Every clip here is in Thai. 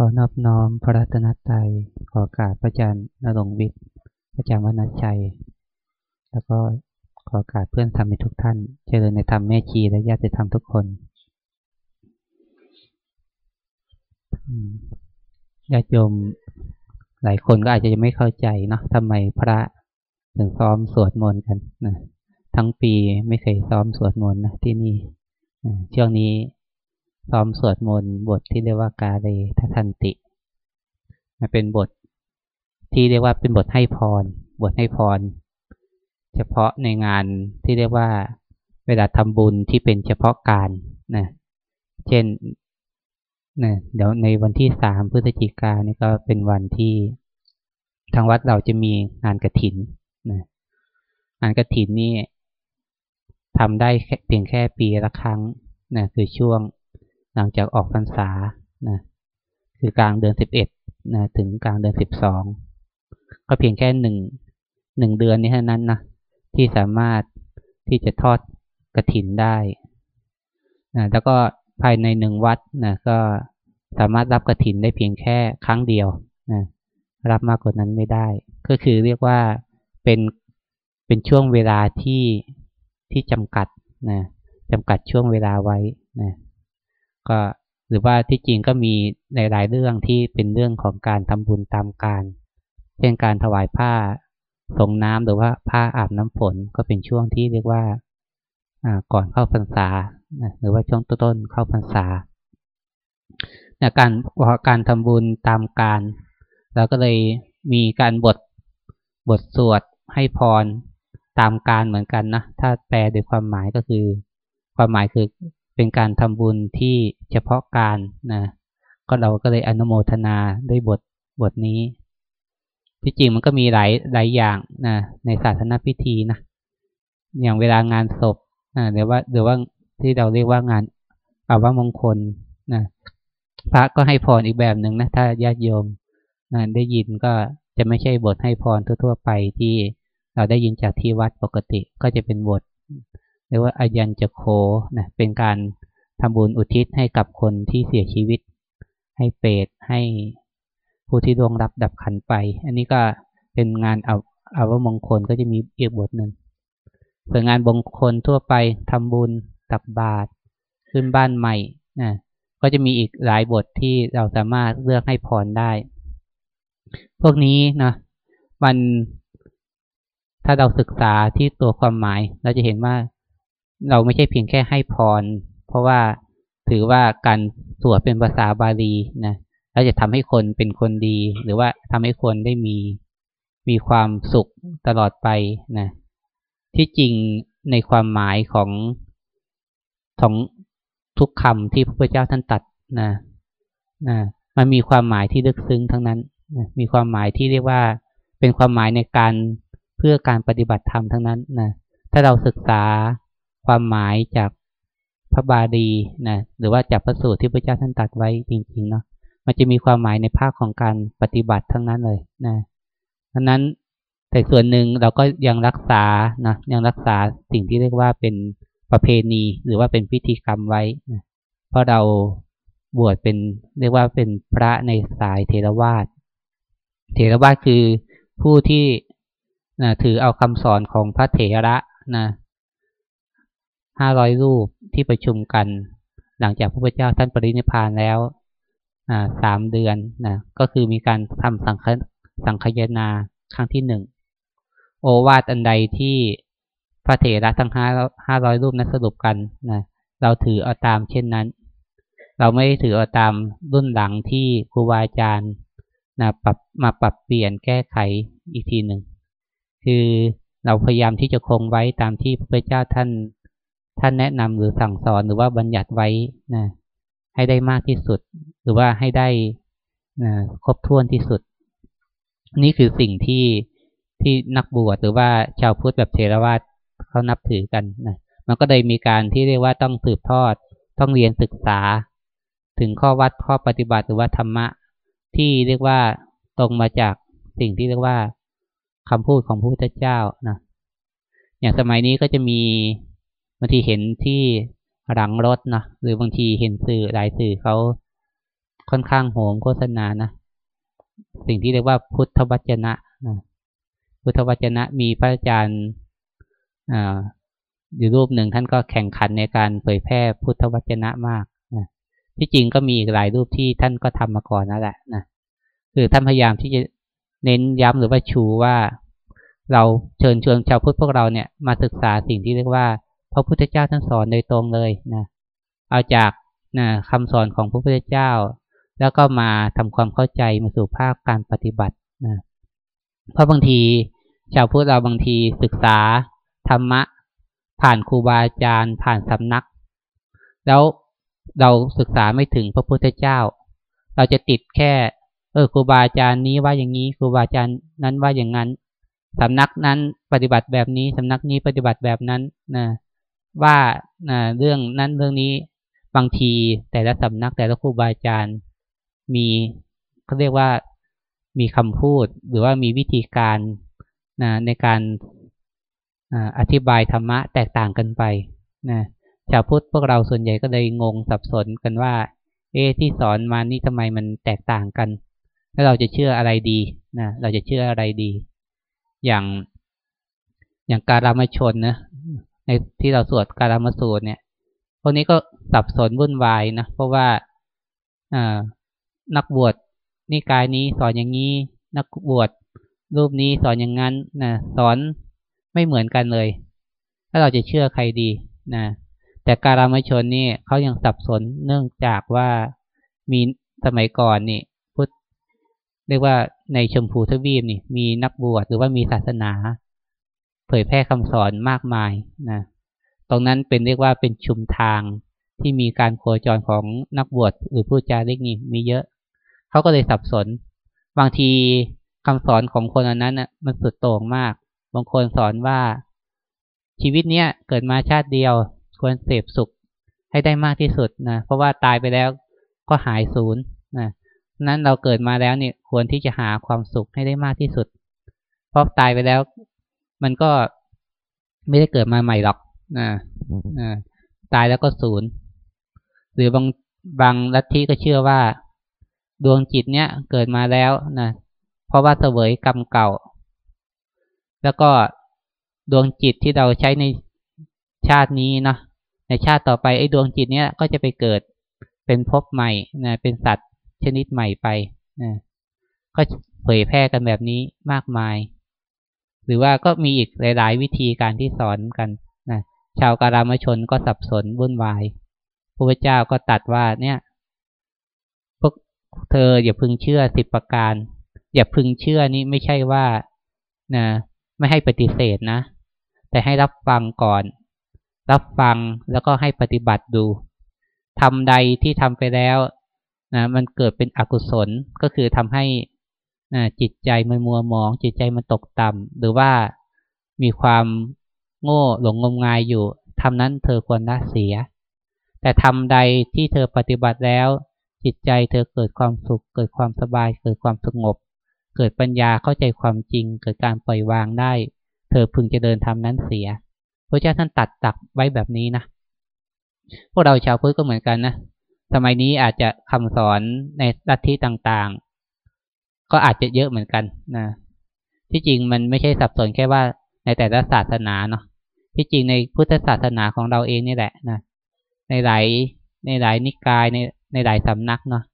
ขอนอบน้อมพระรัตนตรัยขอกราบพระอาจารย์นรงวิทย์พระอาจารย์วณชัย แล้วก็ขอกราบเพื่อนธรรมทุกท่าน เจริญในธรรมแม่ชีและญาติธรรมทุกคนญาติโยมหลายคนก็อาจจะยังไม่เข้าใจเนาะทำไมพระถึงซ้อมสวดมนต์กันนะทั้งปีไม่เคยซ้อมสวดมนต์นะที่นี่ช่วงนี้ ซ้อมสวดมนต์บทที่เรียกว่ากาเลทัทันติมันเป็นบทที่เรียกว่าเป็นบทให้พร บทให้พร เฉพาะในงานที่เรียกว่าเวลาทำบุญที่เป็นเฉพาะการนะเช่นนะเดี๋ยวในวันที่สามพฤศจิกานี่ก็เป็นวันที่ทางวัดเราจะมีงานกระถินนะงานกระถินนี่ทำได้เพียงแค่ปีละครั้งนะคือช่วง หลังจากออกพรรษานะคือกลางเดือนสิบเอ็ดนะถึงกลางเดือนสิบสองก็เพียงแค่หนึ่งหนึ่งเดือนนี้เท่านั้นนะที่สามารถที่จะทอดกระถินได้นะแล้วก็ภายในหนึ่งวัดนะก็สามารถรับกระถินได้เพียงแค่ครั้งเดียวนะรับมากกว่านั้นไม่ได้ ก็คือเรียกว่าเป็นเป็นช่วงเวลาที่ที่จำกัดนะจำกัดช่วงเวลาไว้นะ ก็หรือว่าที่จริงก็มีในหลายเรื่องที่เป็นเรื่องของการทำบุญตามการ เช่นการถวายผ้าส่งน้ำหรือว่าผ้าอาบน้ำฝนก็เป็นช่วงที่เรียกว่าก่อนเข้าพรรษาหรือว่าช่วงต้นๆเข้าพรรษาการการทำบุญตามการเราก็เลยมีการบทบทสวดให้พรตามการเหมือนกันนะถ้าแปลโดยความหมายก็คือ ความหมายคือ เป็นการทำบุญที่เฉพาะการนะก็เราก็เลยอนุโมทนาด้วยบทบทนี้ ที่จริงมันก็มีหลายหลายอย่างนะในศาสนาพิธีนะอย่างเวลางานศพนะหรือว่าหรือว่าที่เราเรียกว่างานอาวมงคลนะพระก็ให้พรอีกแบบหนึ่งนะถ้าญาติโยมนะได้ยินก็จะไม่ใช่บทให้พรทั่ว ๆ ไปที่เราได้ยินจากที่วัดปกติก็จะเป็นบท เรียกว่าอายันจะโคนะเป็นการทำบุญอุทิศให้กับคนที่เสียชีวิต ให้เปรตให้ผู้ที่ดวงรับดับขันไป อันนี้ก็เป็นงานเอาอาวมงคลก็จะมีอีกบทหนึ่งส่วนงานบงคลทั่วไปทำบุญตับบาตรขึ้นบ้านใหม่นะก็จะมีอีกหลายบทที่เราสามารถเลือกให้พรได้ พวกนี้นะมันถ้าเราศึกษาที่ตัวความหมาย เราจะเห็นว่า เราไม่ใช่เพียงแค่ให้พร เพราะว่าถือว่าการสวดเป็นภาษาบาลีนะเราจะทำให้คนเป็นคนดี หรือว่าทำให้คนได้มีมีความสุขตลอดไปนะที่จริงในความหมายของของทุกคำที่พระพุทธเจ้าท่านตัดนะนะมันมีความหมายที่ลึกซึ้งทั้งนั้นนะมีความหมายที่เรียกว่าเป็นความหมายในการเพื่อการปฏิบัติธรรมทั้งนั้นนะถ้าเราศึกษา ความหมายจากพระบาลีนะหรือว่าจากพระสูตรที่พระเจ้าท่านตัดไว้จริงๆเนาะมันจะมีความหมายในภาคของการปฏิบัติทั้งนั้นเลยนะดังนั้นแต่ส่วนหนึ่งเราก็ยังรักษานะยังรักษาสิ่งที่เรียกว่าเป็นประเพณี หรือว่าเป็นพิธีกรรมไว้นะเพราะเราบวชเป็นเรียกว่าเป็นพระในสายเทรวาสเทรวาสคือผู้ที่นะถือเอาคำสอนของพระเถระนะ ห้าร้อยรูปที่ประชุมกัน หลังจากพระพุทธเจ้าท่านปรินิพานแล้วสามเดือนนะก็คือมีการทำสังฆสังฆยนาครั้งที่หนึ่งโอวาทอันใดที่พระเถระทั้งห้าห้าร้อยรูปนั้นสรุปกันนะเราถือเอาตามเช่นนั้น เราไม่ถือเอาตามรุ่นหลังที่ครูบาอาจารย์นะปรับมาปรับเปลี่ยนแก้ไขอีกทีหนึ่ง คือเราพยายามที่จะคงไว้ตามที่พระพุทธเจ้าท่าน ท่านแนะนำหรือสั่งสอนหรือว่าบัญญัติไว้นะให้ได้มากที่สุด หรือว่าให้ได้นะครบถ้วนที่สุด นี่คือสิ่งที่ที่นักบวชหรือว่าชาวพุทธแบบเทรวาสเขานับถือกันนะมันก็เลยมีการที่เรียกว่าต้องสืบทอด ต้องเรียนศึกษา ถึงข้อวัดข้อปฏิบัติหรือว่าธรรมะ ที่เรียกว่าตรงมาจากสิ่งที่เรียกว่าคำพูดของพระพุทธเจ้านะอย่างสมัยนี้ก็จะมี บางทีเห็นที่หลังรถนะหรือบางทีเห็นสื่อหลายสื่อเขาค่อนข้างโหมโฆษณานะสิ่งที่เรียกว่าพุทธวจนะนะพุทธวจนะมีพระอาจารย์อยู่รูปหนึ่งท่านก็แข่งขันในการเผยแพร่พุทธวจนะมากนะที่จริงก็มีหลายรูปที่ท่านก็ทำมาก่อนนั่นแหละนะคือท่านพยายามที่จะเน้นย้ำหรือว่าชูว่า เราเชิญชวนชาวพุทธพวกเราเนี่ยมาศึกษาสิ่งที่เรียกว่า ระพุทธเจ้าท่านสอนโดยตรงเลยนะเอาจากนะคำสอนของพระพุทธเจ้า แล้วก็มาทำความเข้าใจมาสู่ภาคการปฏิบัตินะเพราะบางทีชาวพุทธเราบางทีศึกษาธรรมะ ผ่านครูบาอาจารย์ ผ่านสำนัก แล้วเราศึกษาไม่ถึงพระพุทธเจ้า เราจะติดแค่ เออครูบาอาจารย์นี้ว่าอย่างนี้ครูบาอาจารย์นั้นว่าอย่างนั้นสำนักนั้นปฏิบัติแบบนี้สำนักนี้ปฏิบัติแบบนั้นนะ ว่าเรื่องนั้นเรื่องนี้บางทีแต่ละสำนักแต่ละครูบาอาจารย์มีเขาเรียกว่ามีคำพูด หรือว่ามีวิธีการนะในการอธิบายธรรมะแตกต่างกันไปนะชาวพุทธพวกเราส่วนใหญ่ก็เลยงงสับสนกันว่า เอ๊ที่สอนมานี่ทำไมมันแตกต่างกัน แล้วเราจะเชื่ออะไรดีนะเราจะเชื่ออะไรดี อย่างอย่างการามชนนะ ในที่เราสวดการามสูตรเนี่ยพวกนี้ก็สับสนวุ่นวายนะ เพราะว่านักบวชนิกายนี้สอนอย่างนี้ นักบวชรูปนี้สอนอย่างนั้นนะสอนไม่เหมือนกันเลย ถ้าเราจะเชื่อใครดีนะแต่การามชนนี่เขายังสับสนเนื่องจากว่ามีสมัยก่อนนี่พุทธเรียกว่าในชมพูทวีปนี่ มีนักบวชหรือว่ามีศาสนา เผยแพร่คำสอนมากมายนะตรงนั้นเป็นเรียกว่าเป็นชุมทางที่มีการโคจรของนักบวชหรือผู้จาริกนี่มีเยอะ เขาก็เลยสับสน บางทีคำสอนของคนอันนั้นน่ะมันสุดโต่งมาก บางคนสอนว่าชีวิตเนี้ยเกิดมาชาติเดียวควรเสพสุขให้ได้มากที่สุดนะเพราะว่าตายไปแล้วก็หายศูนย์นะนั้นเราเกิดมาแล้วเนี่ยควรที่จะหาความสุขให้ได้มากที่สุด เพราะตายไปแล้ว มันก็ไม่ได้เกิดมาใหม่หรอกนะนะตายแล้วก็ศูนย์ หรือบางบางลัทธิก็เชื่อว่า ดวงจิตเนี้ยเกิดมาแล้วนะเพราะว่าเสวยกรรมเก่า แล้วก็ดวงจิตที่เราใช้ในชาตินี้เนาะในชาติต่อไปไอ้ดวงจิตเนี้ยก็จะไปเกิดเป็นภพใหม่นะเป็นสัตว์ชนิดใหม่ไปนะก็เผยแพร่กันแบบนี้มากมาย หรือว่าก็มีอีกหลาย ๆ วิธีการที่สอนกันนะชาวการามชนก็สับสนวุ่นวายพระพุทธเจ้าก็ตัดว่าเนี่ยพวกเธออย่าพึงเชื่อสิบประการ อย่าพึงเชื่อนี่ไม่ใช่ว่านะไม่ให้ปฏิเสธนะ แต่ให้รับฟังก่อน รับฟังแล้วก็ให้ปฏิบัติดูทำใดที่ทำไปแล้วนะมันเกิดเป็นอกุศลก็คือทำให้ จิตใจมันมัวหมอง จิตใจมันตกต่ำหรือว่ามีความโง่หลงงมงายอยู่ทำนั้นเธอควรละเสีย แต่ทำใดที่เธอปฏิบัติแล้ว จิตใจเธอเกิดความสุข เกิดความสบาย เกิดความสงบ เกิดปัญญาเข้าใจความจริง เกิดการปล่อยวางได้ เธอพึงจะเดินทำนั้นเสียพระเจ้าท่านตัดตักไว้แบบนี้นะพวกเราชาวพุทธก็เหมือนกันนะสมัยนี้อาจจะคำสอนในลัทธิต่างๆ ก็อาจจะเยอะเหมือนกันนะที่จริงมันไม่ใช่สับสนแค่ว่าในแต่ละศาสนาเนาะที่จริงในพุทธศาสนาของเราเองนี่แหละนะในหลายในหลายนิกายในในหลายสำนักเนาะ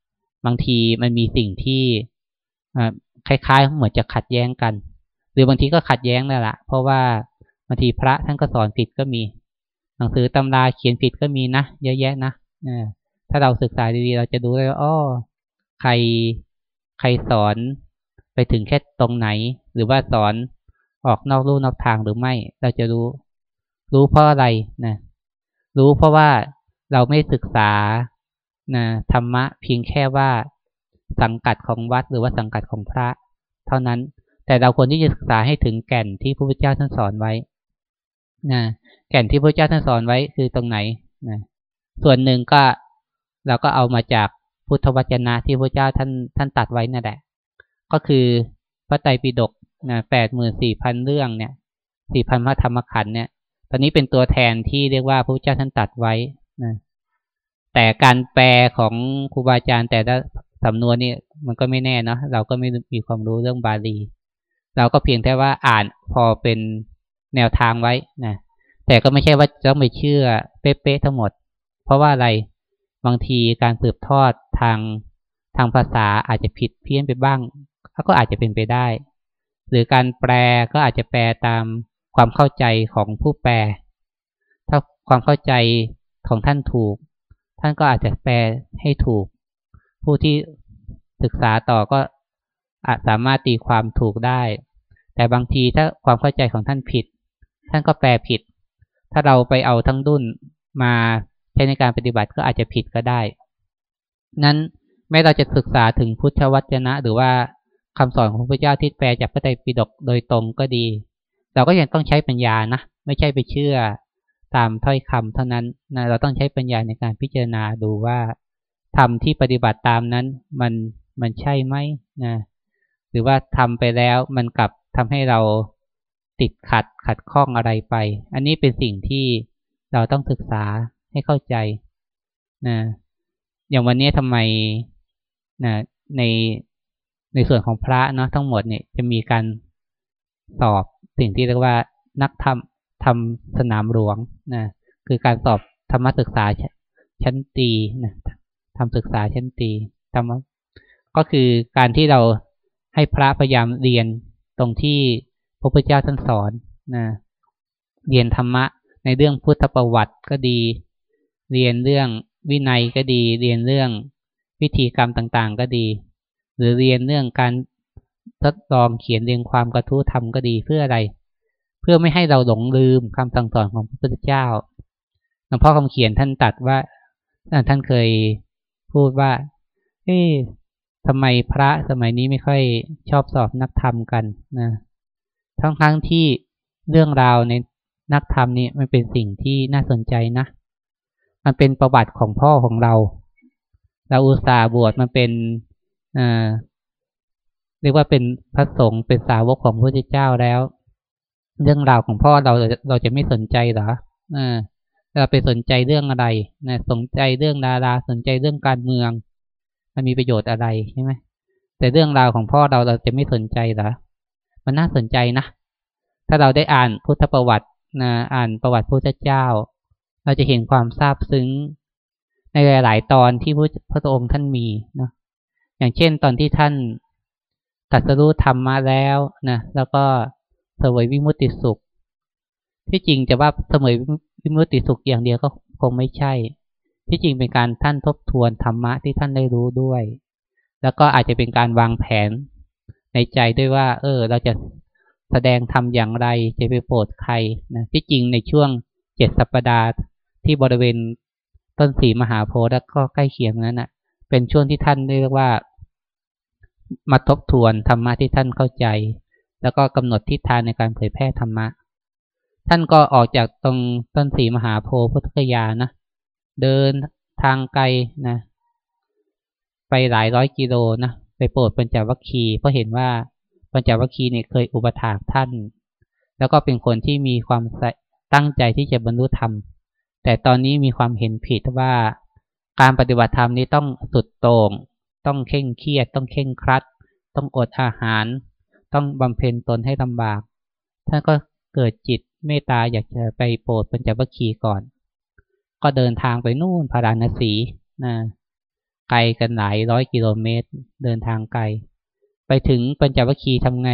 บางทีมันมีสิ่งที่คล้ายๆเหมือนจะขัดแย้งกัน หรือบางทีก็ขัดแย้งนั่นแหละเพราะว่าบางทีพระท่านก็สอนผิดก็มีหนังสือตำราเขียนผิดก็มีนะเยอะแยะนะถ้าเราศึกษาดีๆ เราจะดูได้ว่าอ้อใคร ใครสอนไปถึงแค่ตรงไหน หรือว่าสอนออกนอกลู่นอกทางหรือไม่ เราจะรู้ รู้เพราะอะไรนะรู้เพราะว่าเราไม่ศึกษานะธรรมะเพียงแค่ว่าสังกัดของวัดหรือว่าสังกัดของพระ เท่านั้นแต่เราควรที่จะศึกษาให้ถึงแก่นที่พระพุทธเจ้าท่านสอนไว้นะแก่นที่พระพุทธเจ้าท่านสอนไว้คือตรงไหนนะส่วนหนึ่งก็เราก็เอามาจาก พุทธวจนะที่พระเจ้าท่านท่านตัดไว้นั่นแหละ ก็คือพระไตรปิฎกนะแปดหมื่นสี่พันเรื่องเนี่ยสี่พันพระธรรมขันธ์เนี่ย ตอนนี้เป็นตัวแทนที่เรียกว่าพระเจ้าท่านตัดไว้นะแต่การแปลของครูบาอาจารย์แต่ละสำนวนนี่มันก็ไม่แน่เนาะเราก็ไม่มีความรู้เรื่องบาลี เราก็เพียงแค่ว่าอ่านพอเป็นแนวทางไว้นะแต่ก็ไม่ใช่ว่าต้องไปเชื่อเป๊ะๆทั้งหมด เพราะว่าอะไร บางทีการสืบทอดทางทางภาษาอาจจะผิดเพี้ยนไปบ้างก็อาจจะเป็นไปได้ หรือการแปลก็อาจจะแปลตามความเข้าใจของผู้แปล ถ้าความเข้าใจของท่านถูก ท่านก็อาจจะแปลให้ถูก ผู้ที่ศึกษาต่อก็อาจสามารถตีความถูกได้ แต่บางทีถ้าความเข้าใจของท่านผิด ท่านก็แปลผิด ถ้าเราไปเอาทั้งดุนมา ใช้ในการปฏิบัติก็อาจจะผิดก็ได้ นั้นแม้เราจะศึกษาถึงพุทธวจนะ หรือว่าคำสอนของพระเจ้าที่แปลจากพระไตรปิฎกโดยตรงก็ดี เราก็ยังต้องใช้ปัญญานะ ไม่ใช่ไปเชื่อตามถ้อยคำเท่านั้นนะเราต้องใช้ปัญญาในการพิจารณาดูว่าทำที่ปฏิบัติตามนั้นมันมันใช่ไหมนะหรือว่าทำไปแล้วมันกลับทำให้เราติดขัดขัดข้องอะไรไป อันนี้เป็นสิ่งที่เราต้องศึกษา ให้เข้าใจนะอย่างวันนี้ทำไมนะในในส่วนของพระเนาะทั้งหมดเนี่ยจะมีการสอบสิ่งที่เรียกว่านักธรรมทำสนามหลวงนะคือการสอบธรรมศึกษาชั้นตีนะทำศึกษาชั้นตีทำก็คือการที่เราให้พระพยายามเรียนตรงที่พระพุทธเจ้าท่านสอนนะเรียนธรรมะในเรื่องพุทธประวัติก็ดี เรียนเรื่องวินัยก็ดี เรียนเรื่องวิธีกรรมต่างๆ ก็ดี หรือเรียนเรื่องการทดลองเขียนเรียงความกระทู้ทำก็ดีเพื่ออะไร เพื่อไม่ให้เราหลงลืมคำสั่งสอนของพระพุทธเจ้าหลวงพ่อคำเขียนท่านตัดว่าท่านเคยพูดว่าเอ๊ะทำไมพระสมัยนี้ไม่ค่อยชอบสอบนักธรรมกันนะทั้งทั้งที่เรื่องราวในนักธรรมนี่มันเป็นสิ่งที่น่าสนใจนะ มันเป็นประวัติของพ่อของเรา เราอุตส่าห์บวชมันเป็นเรียกว่าเป็นพระสงฆ์เป็นสาวกของพระพุทธเจ้าแล้ว เรื่องราวของพ่อเราเราจะไม่สนใจหรอเราไปสนใจเรื่องอะไรนะสนใจเรื่องดาราสนใจเรื่องการเมือง มันมีประโยชน์อะไรใช่ไหมแต่เรื่องราวของพ่อเราเราจะไม่สนใจหรอมันน่าสนใจนะถ้าเราได้อ่านพุทธประวัตินะอ่านประวัติพระเจ้า เราจะเห็นความซาบซึ้ง ในหลาย ๆ ตอนที่พระพระองค์ท่านมีเนาะอย่างเช่นตอนที่ท่านตัดสรู้ธรรมมาแล้วนะแล้วก็เสวยวิมุตติสุข ที่จริงจะว่าเสวยวิมุตติสุขอย่างเดียวก็คงไม่ใช่ ที่จริงเป็นการท่านทบทวนธรรมะที่ท่านได้รู้ด้วย แล้วก็อาจจะเป็นการวางแผนในใจด้วยว่า เออ เราจะแสดงทำอย่างไรจะไปโปรดใครนะที่จริงในช่วงเจ็ดสัปดาห์ ที่บริเวณต้นสีมหาโพธิ์แล้วก็ใกล้เคียงนั้นนะ่ะ เป็นช่วงที่ท่านเรียกว่า มาทบทวนธรรมะที่ท่านเข้าใจ แล้วก็กำหนดทิศทางในการเผยแพร่ธรรมะ ท่านก็ออกจากตรงต้นสีมหาโพธิ์พุทธคยานะเดินทางไกลนะ ไปหลายร้อยกิโลนะไปโปรดปัญจวัคคีย์เพราะเห็นว่าปัญจวัคคีย์เนี่ยเคยอุปถากท่าน แล้วก็เป็นคนที่มีความตั้งใจที่จะบรรลุธรรม แต่ตอนนี้มีความเห็นผิดว่าการปฏิบัติธรรมนี้ต้องสุดโต่งต้องเข่งเครียด ต้องเข่งครัด ต้องอดอาหาร ต้องบำเพ็ญตนให้ลำบาก ท่านก็เกิดจิตเมตตาอยากจะไปโปรดปัญจวัคคีย์ก่อน ก็เดินทางไปนู่นพาราณสีนะไกลกันหลายร้อยกิโลเมตร เดินทางไกล ไปถึงปัญจวัคคีย์ทำไง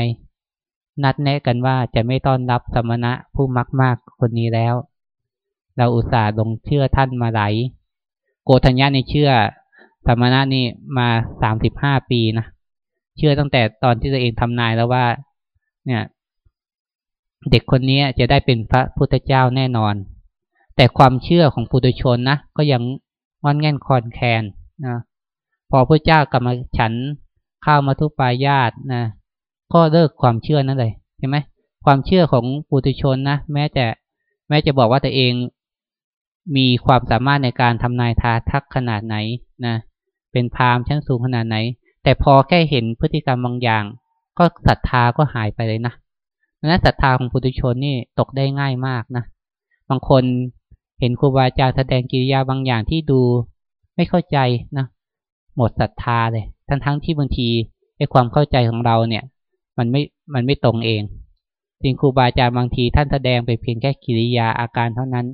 นัดแนะกันว่าจะไม่ต้อนรับสมณะผู้มักมากคนนี้แล้ว เราอุตส่าห์ลงเชื่อท่านมาไหลโกธัญญาในเชื่อสมณะนี่มาสามสิบห้าปีนะเชื่อตั้งแต่ตอนที่ตัวเองทำนายแล้วว่า เนี่ย เด็กคนนี้จะได้เป็นพระพุทธเจ้าแน่นอน แต่ความเชื่อของปุถุชนนะก็ยังงอนแง่นคอนแคนนะพอพระเจ้ากลับมาฉันข้าวมาทุปายาตนะก็เลิกความเชื่อนั่นเลยใช่ไหมความเชื่อของปุถุชนนะแม้แต่ แม้จะบอกว่าตัวเอง มีความสามารถในการทำนายทาทักขนาดไหนนะเป็นพราหมณ์ชั้นสูงขนาดไหน แต่พอแค่เห็นพฤติกรรมบางอย่าง ก็ศรัทธาก็หายไปเลยนะนั้นศรัทธาของปุถุชนนี่ตกได้ง่ายมากนะบางคนเห็นครูบาอาจารย์แสดงกิริยาบางอย่างที่ดูไม่เข้าใจนะหมดศรัทธาเลย ทั้งๆทที่บางทีไอ้ความเข้าใจของเราเนี่ย มันไม่มันไม่ตรงเองจริงครูบาอาจารย์บางทีท่านแสดงไปเพียงแค่กิริยาอาการเท่านั้น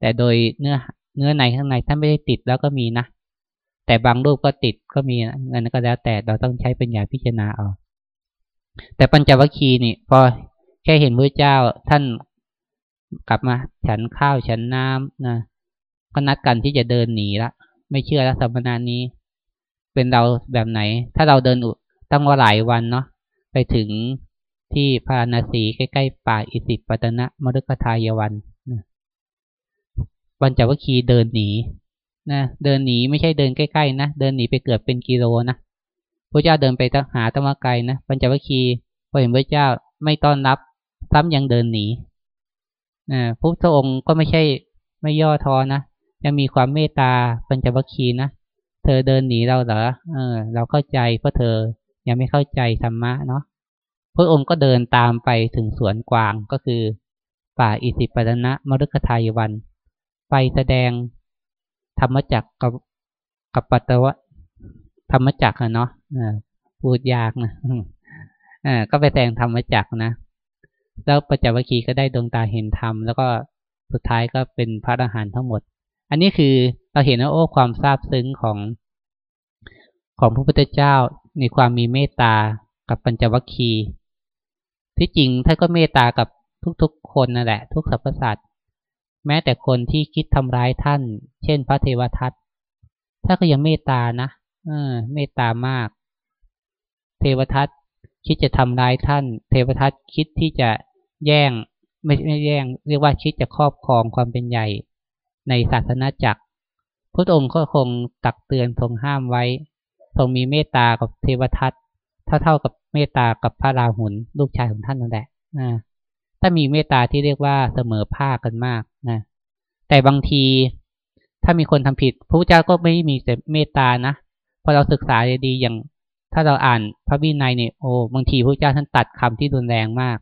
แต่โดยเนื้อเนื้อในข้างในท่านไม่ได้ติดแล้วก็มีนะ แต่บางรูปก็ติดก็มีนั่นก็แล้วแต่เราต้องใช้ปัญญาพิจารณาเอา แต่ปัญจวัคคีย์นี่ พอแค่เห็นพระเจ้าท่านกลับมา ฉันข้าวฉันน้ำนะก็นัดกันที่จะเดินหนีละไม่เชื่อแล้วสัมปนานี้ เป็นเราแบบไหน ถ้าเราเดินตั้งว่าหลายวันเนาะไปถึงที่พานาสีใกล้ๆป่าอิสิปตนะมฤคทายวัน ปัญจวัคคีย์เดินหนีนะเดินหนีไม่ใช่เดินใกล้ๆนะเดินหนีไปเกือบเป็นกิโลนะพระเจ้าเดินไปหาธรรมกายนะปัญจวัคคีย์พอเห็นพระเจ้าไม่ต้อนรับซ้ำยังเดินหนีนะพระพุทธองค์ก็ไม่ใช่ไม่ย่อท้อนะยังมีความเมตตาปัญจวัคคีย์นะเธอเดินหนีเราเหรอเออ เราเข้าใจเพราะเธอยังไม่เข้าใจธรรมะเนาะพระองค์ก็เดินตามไปถึงสวนกวางก็คือ ป่าอิสิปตนะมฤคทายวัน ไปแสดงธรรมจักกับกับปัตตวะธรรมจักรเนาะพูดยากนะก็ไปแสดงธรรมจักรนะแล้วปัจจวัคคีก็ได้ดวงตาเห็นธรรม แล้วก็สุดท้ายก็เป็นพระอรหันต์ทั้งหมด อันนี้คือเราเห็นว่าโอ้ความซาบซึ้งของของพระพุทธเจ้าในความมีเมตตากับปัญจวัคคีย์ที่จริงท่านก็เมตตากับทุกๆคนนั่นแหละ ทุกสรรพสัตว์ แม้แต่คนที่คิดทำร้ายท่าน เช่นพระเทวทัตท่าก็ยังเมตตานะเออเมตตามาก เทวทัตคิดจะทำร้ายท่าน เทวทัตคิดที่จะแย่งไม่ไม่แย่ง เรียกว่าคิดจะครอบครองความเป็นใหญ่ในศาสนาจักรพระองค์ก็คงตักเตือนทรงห้ามไว้ทรงมีเมตตากับเทวทัตเท่าเท่ากับเมตตากับพระราหุลลูกชายของท่านนั่นแหละ ถ้ามีเมตตาที่เรียกว่าเสมอภาคกันมากนะแต่บางทีถ้ามีคนทำผิด พระพุทธเจ้าก็ไม่มีแต่เมตตานะพอเราศึกษาดีๆอย่าง ถ้าเราอ่านพระวินัยเนี่ยโอ้บางทีพระเจ้าท่านตัดคำที่รุนแรงมาก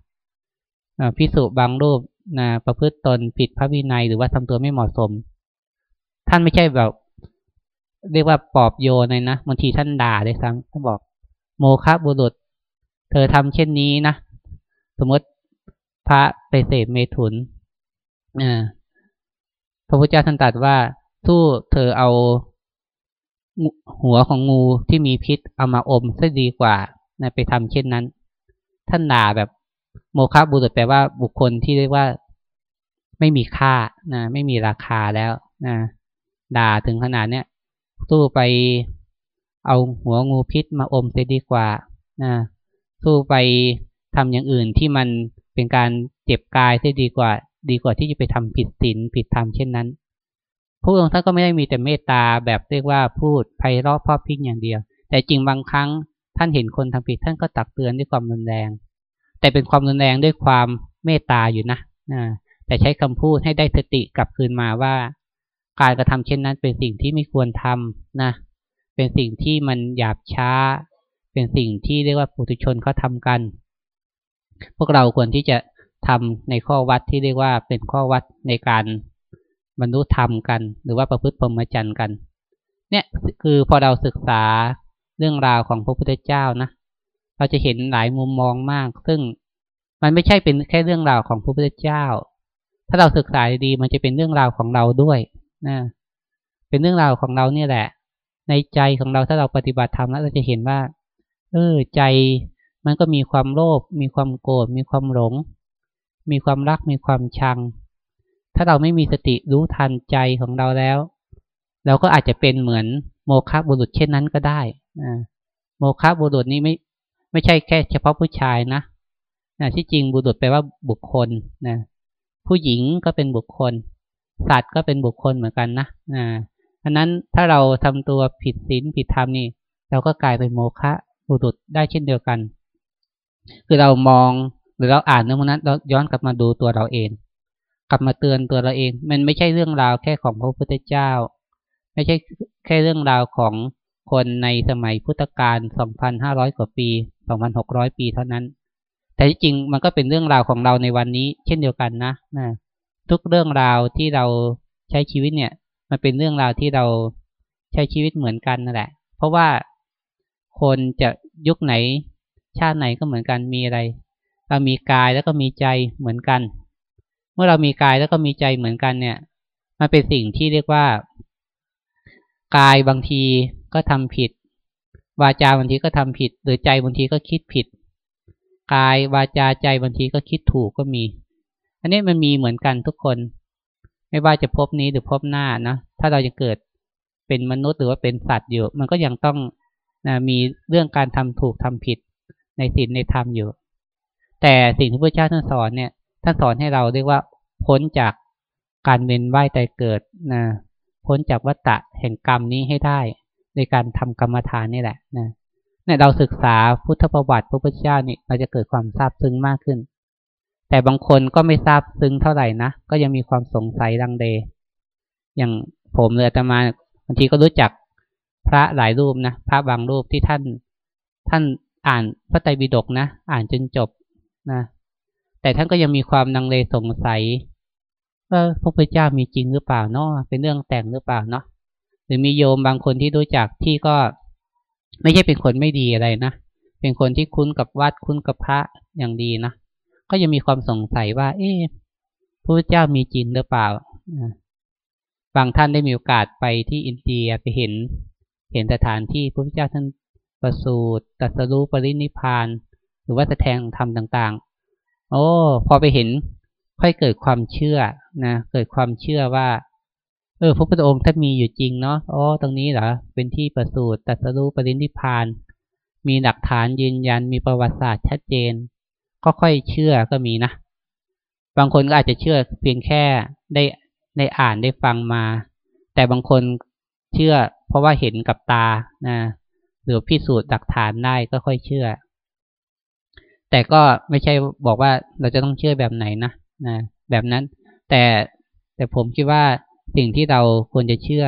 พิสุบางรูปนะประพฤติตนผิดพระวินัยหรือว่าทำตัวไม่เหมาะสม ท่านไม่ใช่แบบ เรียกว่าปอบโยนเลยนะบางทีท่านด่าเลยซ้ำท่านบอก โมฆะบุรุษ เธอทำเช่นนี้นะสมมติ พระไปเสพเมถุนพระพุทธเจ้าท่านตรัสว่าสู้เธอเอาหัวของงูที่มีพิษเอามาอมซะดีกว่านะไปทำเช่นนั้น ท่านด่าแบบโมฆะบุรุษแปลว่าบุคคลที่เรียกว่าไม่มีค่านะไม่มีราคาแล้วนะด่าถึงขนาดเนี้ยสู้ไปเอาหัวงูพิษมาอมเสียดีกว่านะสู้ไปทำอย่างอื่นที่มัน เป็นการเจ็บกายที่ดีกว่า ดีกว่าที่จะไปทำผิดศีลผิดธรรมเช่นนั้นพระองค์ท่านก็ไม่ได้มีแต่เมตตาแบบเรียกว่าพูดไพเราะพ่อพิงอย่างเดียว แต่จริงบางครั้งท่านเห็นคนทำผิดท่านก็ตักเตือนด้วยความรุนแรง แต่เป็นความรุนแรงด้วยความเมตตาอยู่นะนะแต่ใช้คำพูดให้ได้สติกลับคืนมาว่า การกระทำเช่นนั้นเป็นสิ่งที่ไม่ควรทำนะเป็นสิ่งที่มันหยาบช้า เป็นสิ่งที่เรียกว่าปุถุชนเขาทากัน พวกเราควรที่จะทำในข้อวัดที่เรียกว่าเป็นข้อวัดในการบรรลุธรรมกัน หรือว่าประพฤติพรหมจรรย์กัน เนี่ยคือพอเราศึกษาเรื่องราวของพระพุทธเจ้านะเราจะเห็นหลายมุมมองมาก ซึ่งมันไม่ใช่เป็นแค่เรื่องราวของพระพุทธเจ้า ถ้าเราศึกษาดีมันจะเป็นเรื่องราวของเราด้วยนะเป็นเรื่องราวของเราเนี่ยแหละ ในใจของเราถ้าเราปฏิบัติธรรมแล้วเราจะเห็นว่า เออใจ มันก็มีความโลภมีความโกรธมีความหลง มีความรักมีความชัง ถ้าเราไม่มีสติรู้ทันใจของเราแล้ว เราก็อาจจะเป็นเหมือนโมฆะบุรุษเช่นนั้นก็ได้โมฆะบุรุษนี้ไม่ไม่ใช่แค่เฉพาะผู้ชายนะนะที่จริงบุรุษแปลว่าบุคคลนะผู้หญิงก็เป็นบุคคล สัตว์ก็เป็นบุคคลเหมือนกันนะนะอันนั้นถ้าเราทำตัวผิดศีลผิดธรรมนี่ เราก็กลายเป็นโมฆะบุรุษได้เช่นเดียวกัน คือเรามองหรือเราอ่านเรื่องนั้นเราย้อนกลับมาดูตัวเราเอง กลับมาเตือนตัวเราเอง มันไม่ใช่เรื่องราวแค่ของพระพุทธเจ้า ไม่ใช่แค่เรื่องราวของคนในสมัยพุทธกาล 2,500 กว่าปี 2,600 ปีเท่านั้น แต่ที่จริงมันก็เป็นเรื่องราวของเราในวันนี้ เช่นเดียวกันนะนะทุกเรื่องราวที่เราใช้ชีวิตเนี่ย มันเป็นเรื่องราวที่เราใช้ชีวิตเหมือนกันนั่นแหละ เพราะว่าคนจะยุคไหน ชาติไหนก็เหมือนกันมีอะไร เรามีกายแล้วก็มีใจเหมือนกัน เมื่อเรามีกายแล้วก็มีใจเหมือนกันเนี่ย มันเป็นสิ่งที่เรียกว่า กายบางทีก็ทำผิด วาจาบางทีก็ทำผิด หรือใจบางทีก็คิดผิด กายวาจาใจบางทีก็คิดถูกก็มี อันนี้มันมีเหมือนกันทุกคน ไม่ว่าจะพบนี้หรือพบหน้านะถ้าเราจะเกิดเป็นมนุษย์หรือว่าเป็นสัตว์อยู่ มันก็ยังต้องนะมีเรื่องการทำถูกทำผิด ในศีลในธรรมอยู่ แต่สิ่งที่พระเจ้าท่านสอนเนี่ยท่านสอนให้เราเรียกว่าพ้นจากการเวียนว่ายตายเกิดนะพ้นจากวัฏฏะแห่งกรรมนี้ให้ได้ในการทำกรรมฐานนี่แหละนะเนี่ยเราศึกษาพุทธประวัติพระพุทธเจ้านี่เราจะเกิดความซาบซึ้งมากขึ้น แต่บางคนก็ไม่ทราบซึ้งเท่าไหร่นะก็ยังมีความสงสัยดังเด อย่างผมเลยแต่มาบางทีก็รู้จักพระหลายรูปนะพระบางรูปที่ท่านท่าน อ่านพระไตรปิฎกนะ อ่านจนจบนะ แต่ท่านก็ยังมีความนังเลสงสัยว่าพระพุทธเจ้ามีจริงหรือเปล่าเนาะเป็นเรื่องแต่งหรือเปล่าเนาะหรือมีโยมบางคนที่รู้จักที่ก็ไม่ใช่เป็นคนไม่ดีอะไรนะเป็นคนที่คุ้นกับวัดคุ้นกับพระอย่างดีนะก็ยังมีความสงสัยว่า เอ๊ะพระพุทธเจ้ามีจริงหรือเปล่าบางท่านได้มีโอกาสไปที่อินเดียไปเห็น เห็นสถานที่พระพุทธเจ้าท่าน ประสูติตัสรู้ปรินิพาน หรือว่าแสดงธรรมต่าง ๆ โอ้ พอไปเห็นค่อยเกิดความเชื่อนะ เกิดความเชื่อว่า เออพระพุทธองค์ท่านมีอยู่จริงเนาะอ๋อตรงนี้เหรอเป็นที่ประสูติตัสรู้ปรินิพาน มีหลักฐานยืนยันมีประวัติศาสตร์ชัดเจน ก็ค่อยเชื่อก็มีนะบางคนก็อาจจะเชื่อเพียงแค่ได้ได้อ่านได้ฟังมา แต่บางคนเชื่อเพราะว่าเห็นกับตานะ หรือพิสูจน์หลักฐานได้ก็ค่อยเชื่อ แต่ก็ไม่ใช่บอกว่าเราจะต้องเชื่อแบบไหนนะนะแบบนั้น แต่แต่ผมคิดว่าสิ่งที่เราควรจะเชื่อ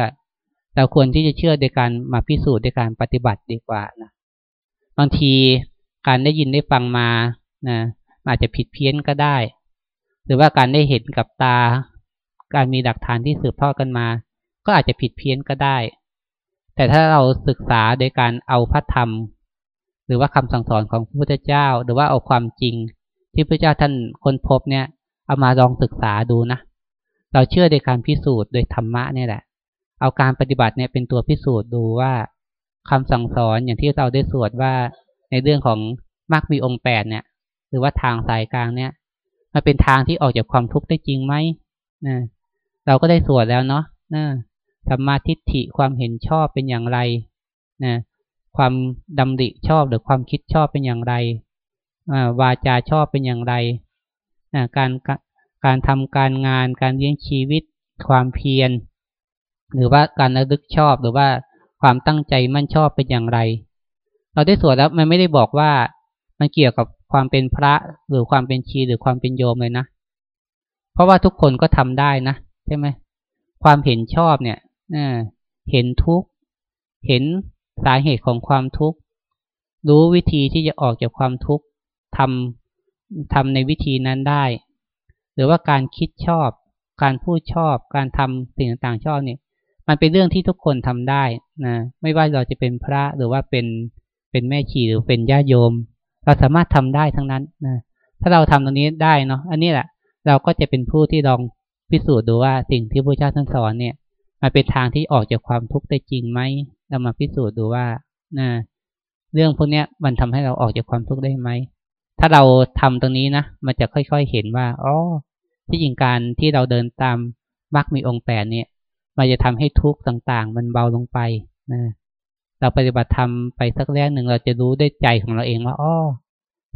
เราควรที่จะเชื่อโดยการมาพิสูจน์ด้วยการปฏิบัติดีกว่านะบางทีการได้ยินได้ฟังมานะอาจจะผิดเพี้ยนก็ได้ หรือว่าการได้เห็นกับตา การมีหลักฐานที่สืบทอดกันมา ก็อาจจะผิดเพี้ยนก็ได้ แต่ถ้าเราศึกษาโดยการเอาพระธรรม หรือว่าคำสั่งสอนของพระพุทธเจ้า หรือว่าเอาความจริงที่พระเจ้าท่านค้นพบเนี่ย เอามาลองศึกษาดูนะ เราเชื่อโดยการพิสูจน์โดยธรรมะเนี่ยแหละ เอาการปฏิบัติเนี่ยเป็นตัวพิสูจน์ดูว่าคำสั่งสอนอย่างที่เราได้สวดว่าในเรื่องของมรรคมีองค์แปดเนี่ย หรือว่าทางสายกลางเนี่ย มันเป็นทางที่ออกจากความทุกข์ได้จริงไหมนะเราก็ได้สวดแล้วเนาะนะ ธรรมาทิฏฐิความเห็นชอบเป็นอย่างไรนะความดำริชอบหรือความคิดชอบเป็นอย่างไรวาจาชอบเป็นอย่างไรนะการการทำการงานการเลี้ยงชีวิต ความเพียร หรือว่าการระลึกชอบหรือว่าความตั้งใจมั่นชอบเป็นอย่างไร เราได้สวดแล้วมันไม่ได้บอกว่ามันเกี่ยวกับความเป็นพระหรือความเป็นชีหรือความเป็นโยมเลยนะ เพราะว่าทุกคนก็ทำได้นะใช่ไหมความเห็นชอบเนี่ย เห็นทุกข์ เห็นสาเหตุของความทุกข์ รู้วิธีที่จะออกจากความทุกข์ทำทำในวิธีนั้นได้ หรือว่าการคิดชอบ การพูดชอบ การทำสิ่งต่างๆชอบเนี่ยมันเป็นเรื่องที่ทุกคนทำได้นะ ไม่ว่าเราจะเป็นพระหรือว่าเป็นเป็นแม่ชีหรือเป็นญาโยม เราสามารถทำได้ทั้งนั้นนะ ถ้าเราทำตรงนี้ได้เนาะ อันนี้แหละ เราก็จะเป็นผู้ที่ลองพิสูจน์ดูว่าสิ่งที่พระเจ้าท่านสอนเนี่ย มันเป็นทางที่ออกจากความทุกข์ได้จริงไหมเรามาพิสูจน์ดูว่านะเรื่องพวกนี้มันทำให้เราออกจากความทุกข์ได้ไหม ถ้าเราทำตรงนี้นะ มันจะค่อยๆเห็นว่า อ๋อ ที่จริงการที่เราเดินตามมรรคมีองค์แปดเนี่ย มันจะทำให้ทุกข์ต่างๆ มันเบาลงไปนะ เราปฏิบัติธรรมไปสักแรกหนึ่งเราจะรู้ได้ใจของเราเองว่า อ๋อ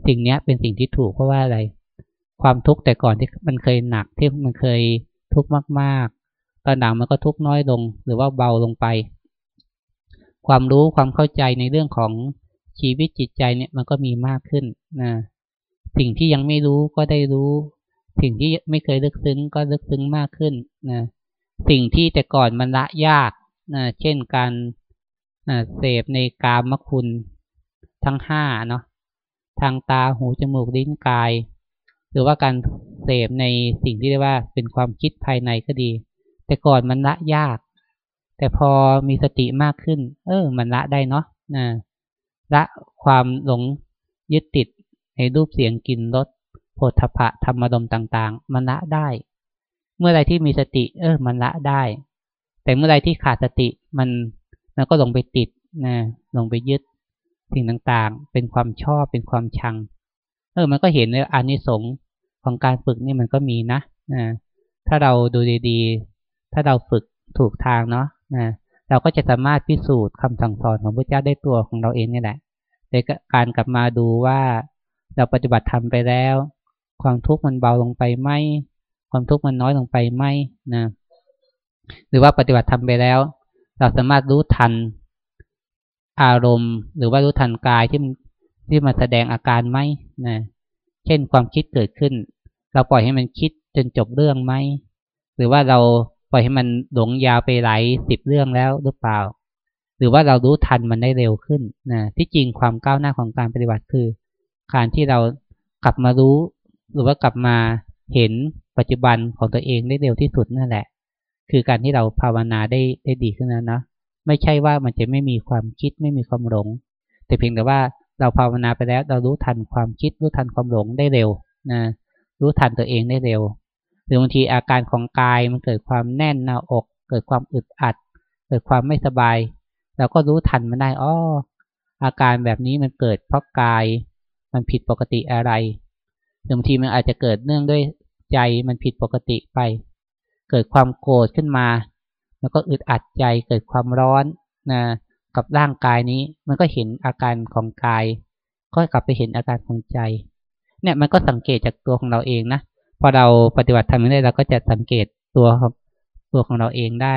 สิ่งนี้เป็นสิ่งที่ถูกเพราะว่าอะไร ความทุกข์แต่ก่อนที่มันเคยหนักที่มันเคยทุกข์มาก ตอนหลังมันก็ทุกน้อยลงหรือว่าเบาลงไป ความรู้ความเข้าใจในเรื่องของชีวิตจิตใจเนี่ยมันก็มีมากขึ้นนะสิ่งที่ยังไม่รู้ก็ได้รู้ สิ่งที่ไม่เคยลึกซึ้งก็ลึกซึ้งมากขึ้นนะสิ่งที่แต่ก่อนมันละยากนะเช่นการเสพในกามคุณทั้งห้าเนาะทางตาหูจมูกลิ้นกาย หรือว่าการเสพในสิ่งที่เรียกว่าเป็นความคิดภายในก็ดี แต่ก่อนมันละยาก แต่พอมีสติมากขึ้น เออ มันละได้เนาะนะละความหลงยึดติดในรูปเสียงกลิ่นรสโผฏฐะธรรมดมต่างๆ มันละได้ เมื่อไรที่มีสติ เออ มันละได้ แต่เมื่อไรที่ขาดสติมันมันก็ลงไปติดนะลงไปยึดสิ่งต่างๆ เป็นความชอบเป็นความชัง เออ มันก็เห็นในอานิสงส์ของการฝึกนี่มันก็มีนะนะถ้าเราดูดีๆ ถ้าเราฝึกถูกทางเนาะนะเราก็จะสามารถพิสูจน์คำสั่งสอนของพระเจ้าได้ตัวของเราเองนี่แหละในการกลับมาดูว่าเราปฏิบัติทำไปแล้ว ความทุกข์มันเบาลงไปไหมความทุกข์มันน้อยลงไปไหมนะหรือว่าปฏิบัติทำไปแล้ว เราสามารถรู้ทันอารมณ์ หรือว่ารู้ทันกายที่ที่มันแสดงอาการไหมนะเช่นความคิดเกิดขึ้น เราปล่อยให้มันคิดจนจบเรื่องไหมหรือว่าเรา ปล่อยให้มันหลงยาวไปหลายสิบเรื่องแล้วหรือเปล่า หรือว่าเรารู้ทันมันได้เร็วขึ้นนะที่จริงความก้าวหน้าของการปฏิบัติคือ การที่เรากลับมารู้ หรือว่ากลับมาเห็นปัจจุบันของตัวเองได้เร็วที่สุดนั่นแหละ คือการที่เราภาวนาได้ได้ดีขึ้นนะเนาะไม่ใช่ว่ามันจะไม่มีความคิดไม่มีความหลง แต่เพียงแต่ว่าเราภาวนาไปแล้ว เรารู้ทันความคิดรู้ทันความหลงได้เร็วนะรู้ทันตัวเองได้เร็ว หรือบางทีอาการของกายมันเกิดความแน่นหน้าอก เกิดความอึดอัด เกิดความไม่สบายเราก็รู้ทันมันได้อ้ออาการแบบนี้มันเกิดเพราะกายมันผิดปกติอะไรหรือบางทีมันอาจจะเกิดเนื่องด้วยใจมันผิดปกติไป เกิดความโกรธขึ้นมา แล้วก็อึดอัดใจเกิดความร้อนนะกับร่างกายนี้มันก็เห็นอาการของกาย ก็กลับไปเห็นอาการของใจ เนี่ยมันก็สังเกตจากตัวของเราเองนะ พอเราปฏิบัติทำได้เราก็จะสังเกตตัวตัวของเราเองได้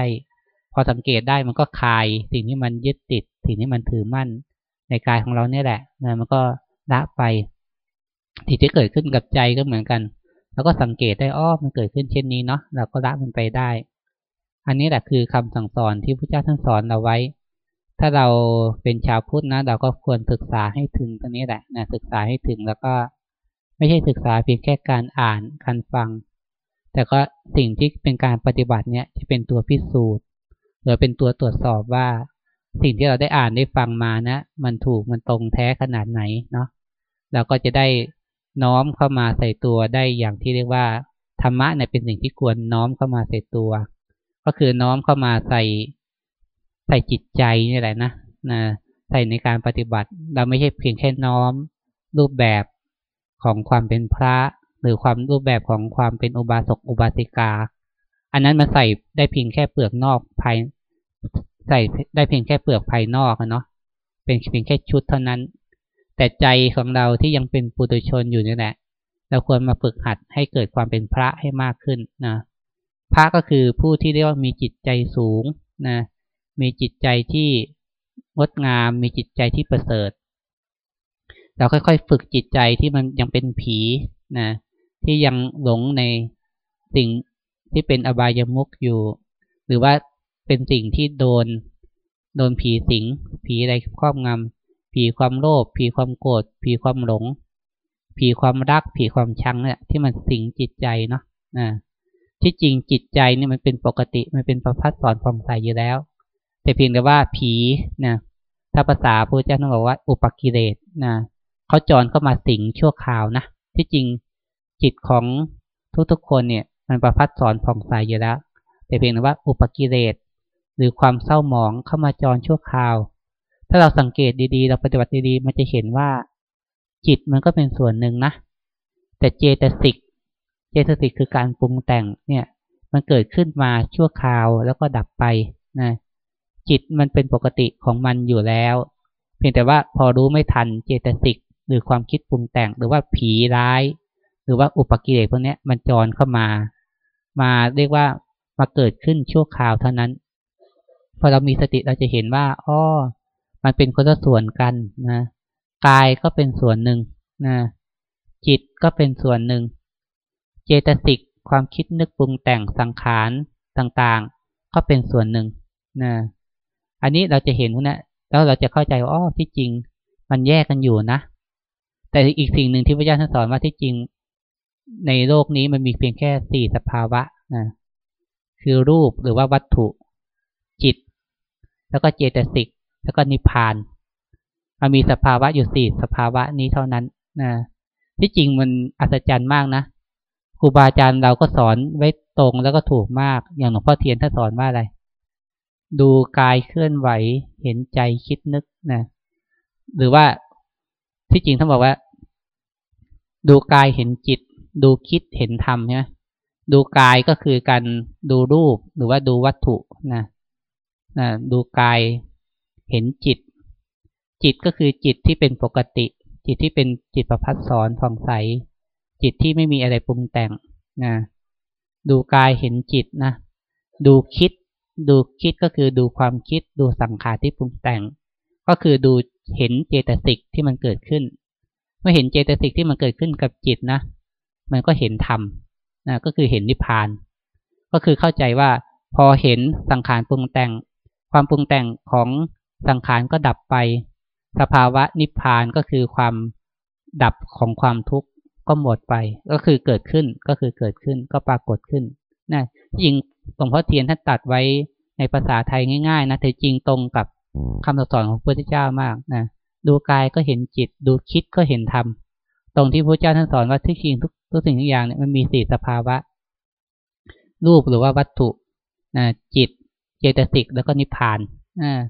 พอสังเกตได้มันก็คลายสิ่งที่มันยึดติด สิ่งที่มันถือมั่นในกายของเราเนี่ยแหละนะมันก็ละไปสิ่งที่เกิดขึ้นกับใจก็เหมือนกัน แล้วก็สังเกตได้อ้อมันเกิดขึ้นเช่นนี้เนาะเราก็ละมันไปได้ อันนี้แหละคือคำสั่งสอนที่พระเจ้าท่านสอนเราไว้ ถ้าเราเป็นชาวพุทธนะ เราก็ควรศึกษาให้ถึงตรงนี้แหละนะศึกษาให้ถึงแล้วก็ ไม่ใช่ศึกษาเพียงแค่การอ่านการฟัง แต่ก็สิ่งที่เป็นการปฏิบัติเนี่ยที่เป็นตัวพิสูจน์หรือเป็นตัวตรวจสอบว่า สิ่งที่เราได้อ่านได้ฟังมานะมันถูกมันตรงแท้ขนาดไหนเนาะเราก็จะได้น้อมเข้ามาใส่ตัวได้อย่างที่เรียกว่าธรรมะเนี่ยเป็นสิ่งที่ควรน้อมเข้ามาใส่ตัว ก็คือน้อมเข้ามาใส่ใส่จิตใจนี่แหละนะนะใส่ในการปฏิบัติ เราไม่ใช่เพียงแค่น้อมรูปแบบ ของความเป็นพระ หรือความรูปแบบของความเป็นอุบาสกอุบาสิกา อันนั้นมันใส่ได้เพียงแค่เปลือกนอกภายใส่ได้เพียงแค่เปลือกภายนอกเนาะเป็นเพียงแค่ชุดเท่านั้น แต่ใจของเราที่ยังเป็นปุถุชนอยู่นี่แหละ เราควรมาฝึกหัดให้เกิดความเป็นพระให้มากขึ้นนะพระก็คือผู้ที่เรียกว่ามีจิตใจสูงนะมีจิตใจที่งดงาม มีจิตใจที่ประเสริฐ เราค่อยๆฝึกจิตใจที่มันยังเป็นผีนะที่ยังหลงในสิ่งที่เป็นอบายมุกอยู่ หรือว่าเป็นสิ่งที่โดน โดนผีสิง ผีอะไรครอบงำผีความโลภผีความโกรธผีความหลง ผีความรัก ผีความชังเนี่ยที่มันสิงจิตใจเนาะนะที่จริงจิตใจนี่มันเป็นปกติมันเป็นประพัดสอนความใสอยู่แล้ว แต่เพียงแต่ว่าผีนะถ้าภาษาพระเจ้าต้องบอกว่า อุปกิเลสนะ เขาจรเข้ามาสิงชั่วคราวนะ ที่จริงจิตของทุกๆคนเนี่ย มันประพัดสอนผ่องใสอยู่แล้ว แต่เพียงแต่ว่าอุปกิเลสหรือความเศร้าหมองเข้ามาจรชั่วคราว ถ้าเราสังเกตดีๆ เราปฏิบัติดีๆ มันจะเห็นว่า จิตมันก็เป็นส่วนหนึ่งนะ แต่เจตสิก เจตสิกคือการปรุงแต่งเนี่ย มันเกิดขึ้นมาชั่วคราวแล้วก็ดับไปนะ จิตมันเป็นปกติของมันอยู่แล้ว เพียงแต่ว่าพอรู้ไม่ทันเจตสิก หรือความคิดปรุงแต่งหรือว่าผีร้าย หรือว่าอุปกิเลสพวกนี้มันจรเข้ามา มาเรียกว่ามาเกิดขึ้นชั่วคราวเท่านั้น พอเรามีสติเราจะเห็นว่าอ้อมันเป็นคนละส่วนกันนะกายก็เป็นส่วนหนึ่งนะจิตก็เป็นส่วนหนึ่ง เจตสิกความคิดนึกปรุงแต่งสังขารต่างๆ ก็เป็นส่วนหนึ่งนะอันนี้เราจะเห็นพวกนี้แล้วเราจะเข้าใจว่าอ๋อที่จริง มันแยกกันอยู่นะ แต่อีกสิ่งหนึ่งที่พระเจ้าท่านสอนว่าที่จริงในโลกนี้มันมีเพียงแค่สี่สภาวะนะคือรูปหรือว่าวัตถุจิต แล้วก็เจตสิก แล้วก็นิพพาน มันมีสภาวะอยู่สี่สภาวะนี้เท่านั้นนะที่จริงมันอัศจรรย์มากนะครูบาอาจารย์เราก็สอนไว้ตรงแล้วก็ถูกมากอย่างหลวงพ่อเทียนท่านสอนว่าอะไร ดูกายเคลื่อนไหวเห็นใจคิดนึกนะหรือว่าที่จริงท่านบอกว่า ดูกายเห็นจิต ดูคิดเห็นธรรมใช่ไหมดูกายก็คือการดูรูปหรือว่าดูวัตถุนะนะดูกายเห็นจิต จิตก็คือจิตที่เป็นปกติ จิตที่เป็นจิตประพัดสอนผ่องใส จิตที่ไม่มีอะไรปรุงแต่งนะดูกายเห็นจิตนะดูคิด ดูคิดก็คือดูความคิด ดูสังขารที่ปรุงแต่ง ก็คือดูเห็นเจตสิกที่มันเกิดขึ้น มื่อเห็นเจตสิกที่มันเกิดขึ้นกับจิตนะมันก็เห็นธรรมนะก็คือเห็นนิพพาน ก็คือเข้าใจว่าพอเห็นสังขารปรุงแต่ง ความปรุงแต่งของสังขารก็ดับไป สภาวะนิพพานก็คือความดับของความทุกข์ก็หมดไป ก็คือเกิดขึ้นก็คือเกิดขึ้นก็ปรากฏขึ้นนะจริงหลวงพ่อเทียนท่านตัดไว้ในภาษาไทยง่าย ๆ นะแต่จริงตรงกับคำสอนของพระพุทธเจ้ามากนะ ดูกายก็เห็นจิต ดูคิดก็เห็นธรรมตรงที่พระเจ้าท่านสอนว่าที่จริงทุกทุกสิ่งทุกอย่างเนี่ยมันมีสี่สภาวะ รูปหรือว่าวัตถุนะจิต เจตสิกแล้วก็นิพพานอ่า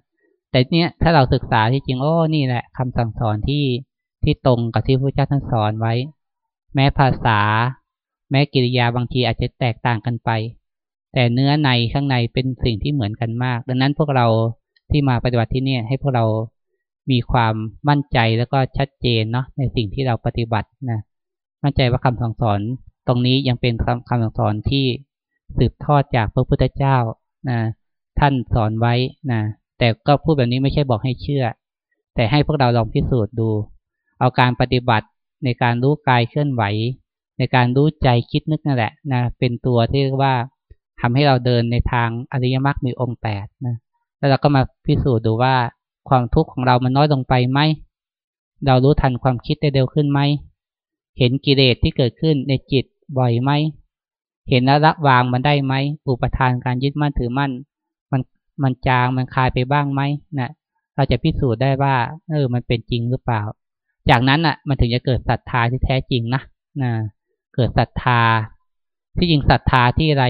แต่เนี้ยถ้าเราศึกษาที่จริงโอ้นี่แหละคำสั่งสอนที่ที่ตรงกับที่พระเจ้าท่านสอนไว้ แม้ภาษา แม้กิริยาบางทีอาจจะแตกต่างกันไป แต่เนื้อในข้างในเป็นสิ่งที่เหมือนกันมาก ดังนั้นพวกเราที่มาปฏิบัติที่นี่ให้พวกเรา มีความมั่นใจแล้วก็ชัดเจนเนาะในสิ่งที่เราปฏิบัตินะมั่นใจว่าคำสั่งสอนตรงนี้ยังเป็นคำคำสั่งสอนที่สืบทอดจากพระพุทธเจ้านะท่านสอนไว้นะแต่ก็พูดแบบนี้ไม่ใช่บอกให้เชื่อ แต่ให้พวกเราลองพิสูจน์ดู เอาการปฏิบัติในการรู้กายเคลื่อนไหว ในการรู้ใจคิดนึกนั่นแหละนะเป็นตัวที่เรียกว่าทำให้เราเดินในทางอริยมรรคมีองค์แปดนะแล้วเราก็มาพิสูจน์ดูว่า ความทุกข์ของเรามันน้อยลงไปไหม เรารู้ทันความคิดได้เร็วขึ้นไหม เห็นกิเลสที่เกิดขึ้นในจิตบ่อยไหม เห็นแล้วละวางมันได้ไหม อุปทานการยึดมั่นถือมั่น มันมันจางมันคลายไปบ้างไหมนะเราจะพิสูจน์ได้ว่า เออ มันเป็นจริงหรือเปล่า จากนั้นอะ มันถึงจะเกิดศรัทธาที่แท้จริงนะนะเกิดศรัทธา ที่จริงศรัทธาที่อะไร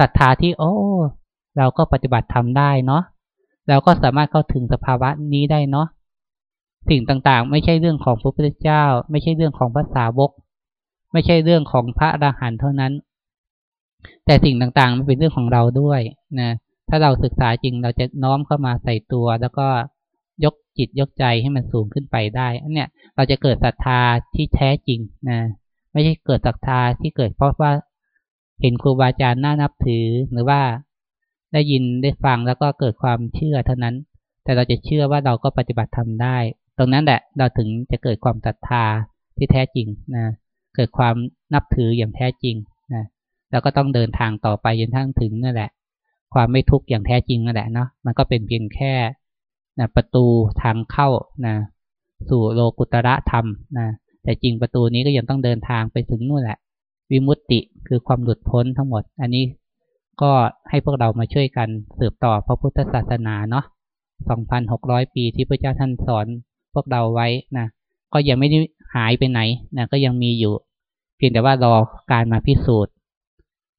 ศรัทธาที่ โอ้ เราก็ปฏิบัติทำได้เนาะ เราก็สามารถเข้าถึงสภาวะนี้ได้เนาะสิ่งต่างๆ ไม่ใช่เรื่องของพระพุทธเจ้า ไม่ใช่เรื่องของภาษาวก ไม่ใช่เรื่องของพระอรหันต์เท่านั้น แต่สิ่งต่างๆมันเป็นเรื่องของเราด้วยนะถ้าเราศึกษาจริงเราจะน้อมเข้ามาใส่ตัว แล้วก็ยกจิตยกใจให้มันสูงขึ้นไปได้อันเนี้ยเราจะเกิดศรัทธาที่แท้จริงนะไม่ใช่เกิดศรัทธาที่เกิดเพราะว่าเห็นครูบาอาจารย์น่านับถือหรือว่า ได้ยินได้ฟังแล้วก็เกิดความเชื่อเท่านั้น แต่เราจะเชื่อว่าเราก็ปฏิบัติทำได้ ตรงนั้นแหละเราถึงจะเกิดความศรัทธาที่แท้จริงนะ เกิดความนับถืออย่างแท้จริงนะแล้วก็ต้องเดินทางต่อไปจนทั้งถึงนั่นแหละ ความไม่ทุกข์อย่างแท้จริงนั่นแหละเนาะมันก็เป็นเพียงแค่นะประตูทางเข้านะสู่โลกุตระธรรมนะแต่จริงประตูนี้ก็ยังต้องเดินทางไปถึงนู่นแหละ วิมุตติคือความหลุดพ้นทั้งหมด อันนี้ ก็ให้พวกเรามาช่วยกันสืบต่อพระพุทธศาสนาเนาะ 2,600 ปีที่พระเจ้าท่านสอนพวกเราไว้นะ ก็ยังไม่ได้หายไปไหนนะก็ยังมีอยู่ เพียงแต่ว่ารอการมาพิสูจน์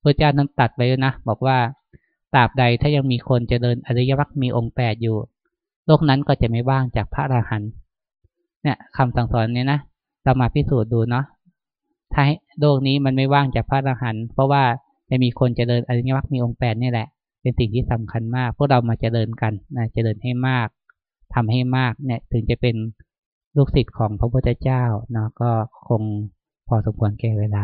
พระเจ้าท่านตัดไว้นะ บอกว่าตราบใดถ้ายังมีคนเจริญอริยมรรคมีองค์แปดอยู่ โลกนั้นก็จะไม่ว่างจากพระอรหันต์ เนี่ยคำสั่งสอนเนี่ยนะ เรามาพิสูจน์ดูเนาะ ถ้าโลกนี้มันไม่ว่างจากพระอรหันต์เพราะว่า จะมีคนเจริญอริยมรรคมีองค์แปดนี่แหละ เป็นสิ่งที่สำคัญมาก พวกเรามาเจริญกันนะเจริญให้มากทำให้มากเนี่ยถึงจะเป็นลูกศิษย์ของพระพุทธเจ้าเนาะก็คงพอสมควรแก่เวลา